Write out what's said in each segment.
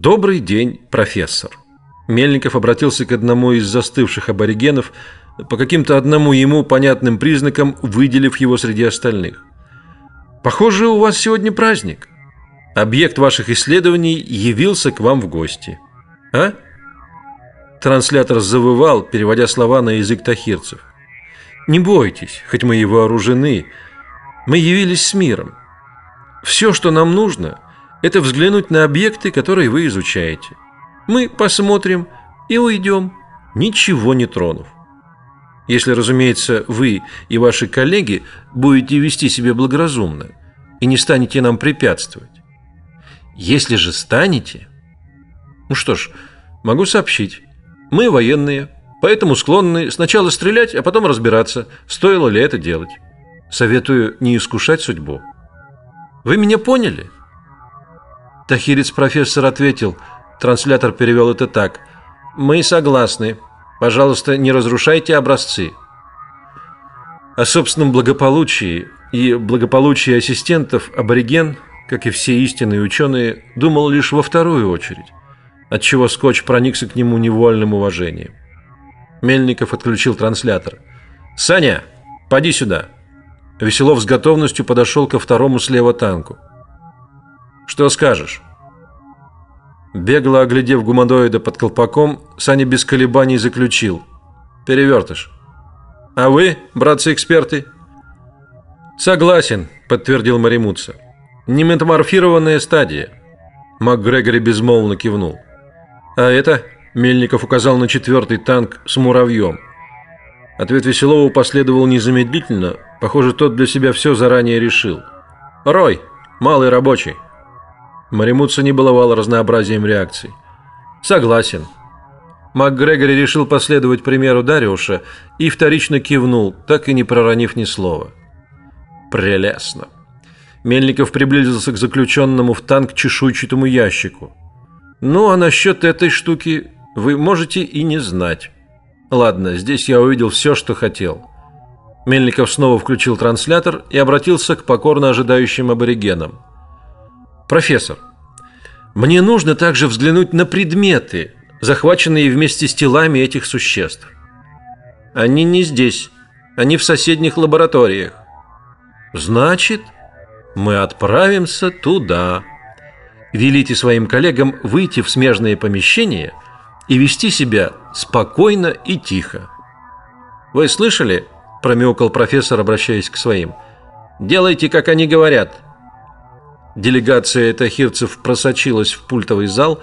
Добрый день, профессор. Мельников обратился к одному из застывших аборигенов, по каким-то одному ему понятным признакам выделив его среди остальных. Похоже, у вас сегодня праздник. Объект ваших исследований явился к вам в гости. А? Транслятор завывал, переводя слова на язык тахирцев. Не бойтесь, хоть мы и вооружены, мы явились с миром. Все, что нам нужно, это взглянуть на объекты, которые вы изучаете. Мы посмотрим и уйдем, ничего не тронув. Если, разумеется, вы и ваши коллеги будете вести себя благоразумно и не станете нам препятствовать. Если же станете, ну что ж, могу сообщить, мы военные, поэтому склонны сначала стрелять, а потом разбираться, стоило ли это делать. Советую не искушать судьбу. Вы меня поняли? Тахирец профессор ответил. Транслятор перевел это так: мы согласны. Пожалуйста, не разрушайте образцы. О собственном благополучии и благополучии ассистентов абориген, как и все истинные ученые, думал лишь во вторую очередь, отчего Скотч проникся к нему невольным уважением. Мельников отключил транслятор. Саня, поди сюда. Веселов с готовностью подошел ко второму слева танку. Что скажешь? Бегло оглядев гуманоида под колпаком, Саня без колебаний заключил: перевертыш. А вы, братцы-эксперты? Согласен, подтвердил Маримутса. Не метаморфированная стадия. МакГрегори безмолвно кивнул. А это Мельников указал на четвертый танк с муравьем. Ответ Веселова последовал незамедлительно. Похоже, тот для себя все заранее решил. Рой, малый рабочий. Маримутса не баловал разнообразием реакций. Согласен. МакГрегори решил последовать примеру Дариуша и вторично кивнул, так и не проронив ни слова. Прелестно. Мельников приблизился к заключенному в танк чешуйчатому ящику. Ну, а насчет этой штуки вы можете и не знать. Ладно, здесь я увидел все, что хотел. Мельников снова включил транслятор и обратился к покорно ожидающим аборигенам. Профессор, мне нужно также взглянуть на предметы, захваченные вместе с телами этих существ. Они не здесь, они в соседних лабораториях. Значит, мы отправимся туда. Велите своим коллегам выйти в смежные помещения и вести себя спокойно и тихо. Вы слышали? промяукал профессор, обращаясь к своим. Делайте, как они говорят. Делегация тахирцев просочилась в пультовый зал.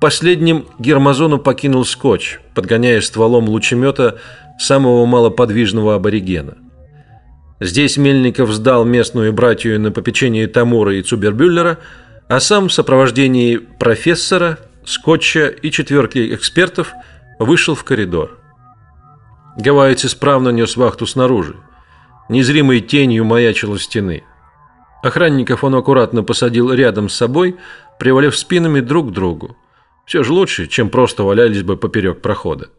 Последним Гермозону покинул Скотч, подгоняя стволом лучемета самого малоподвижного аборигена. Здесь Мельников сдал местную братью на попечение Тамура и Цубербюллера, а сам в сопровождении профессора, Скотча и четверки экспертов вышел в коридор. Гавайец исправно нес вахту снаружи. Незримой тенью маячила стены. Охранников он аккуратно посадил рядом с собой, привалив спинами друг к другу. Все же лучше, чем просто валялись бы поперек прохода.